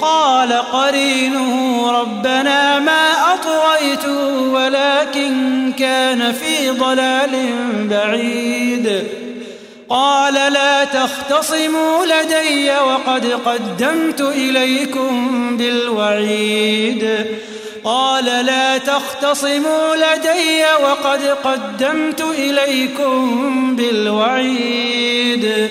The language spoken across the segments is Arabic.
قال قرينه ربنا ما أطغيته ولكن كان في ضلال بعيد. قال لا تختصموا لدي وقد قدمت إليكم بالوعيد. قال لا تختصموا لدي وقد قدمت إليكم بالوعيد.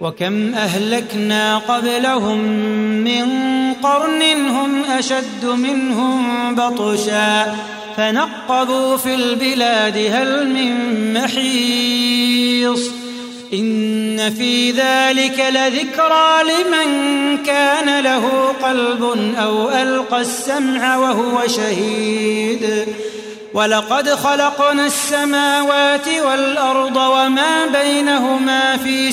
وكم أهلكنا قبلهم من قرن هم أشد منهم بطشا فنقبوا في البلاد هل من محيص إن في ذلك لذكرى لمن كان له قلب أو ألقى السمع وهو شهيد ولقد خلقنا السماوات والأرض وما بينهما في